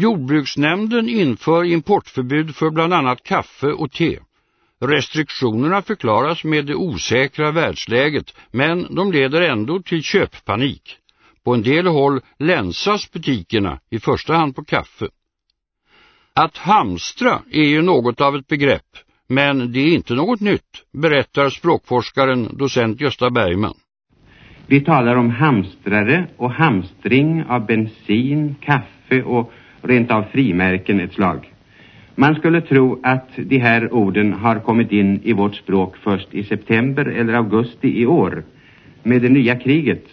Jordbruksnämnden inför importförbud för bland annat kaffe och te. Restriktionerna förklaras med det osäkra världsläget men de leder ändå till köppanik. På en del håll länsas butikerna, i första hand på kaffe. Att hamstra är ju något av ett begrepp, men det är inte något nytt, berättar språkforskaren docent Gösta Bergman. Vi talar om hamstrare och hamstring av bensin, kaffe och rent av frimärken ett slag. Man skulle tro att de här orden har kommit in i vårt språk först i september eller augusti i år med det nya kriget.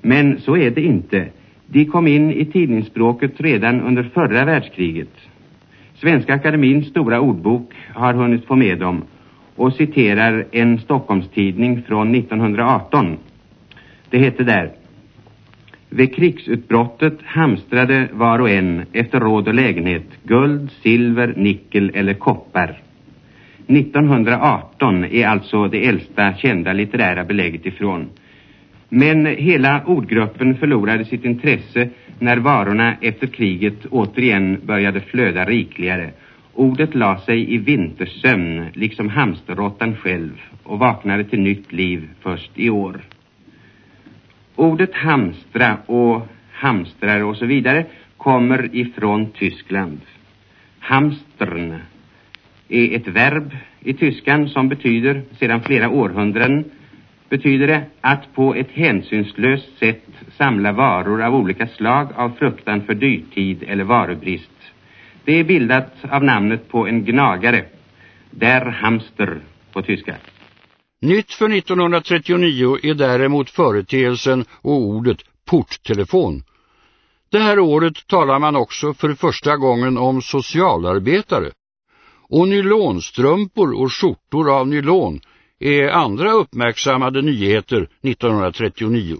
Men så är det inte. De kom in i tidningsspråket redan under förra världskriget. Svenska akademins stora ordbok har hunnit få med dem och citerar en Stockholmstidning från 1918. Det hette där vid krigsutbrottet hamstrade var och en efter råd och lägenhet guld, silver, nickel eller koppar. 1918 är alltså det äldsta kända litterära belägget ifrån. Men hela ordgruppen förlorade sitt intresse när varorna efter kriget återigen började flöda rikligare. Ordet la sig i vintersömn, liksom hamsterråttan själv, och vaknade till nytt liv först i år. Ordet hamstra och hamstrar och så vidare kommer ifrån Tyskland. Hamstern är ett verb i tyskan som betyder, sedan flera århundraden, betyder det att på ett hänsynslöst sätt samla varor av olika slag av fruktan för dyrtid eller varubrist. Det är bildat av namnet på en gnagare, der hamster på tyska. Nytt för 1939 är däremot företeelsen och ordet porttelefon. Det här året talar man också för första gången om socialarbetare. Och nylonstrumpor och skjortor av nylon är andra uppmärksammade nyheter 1939.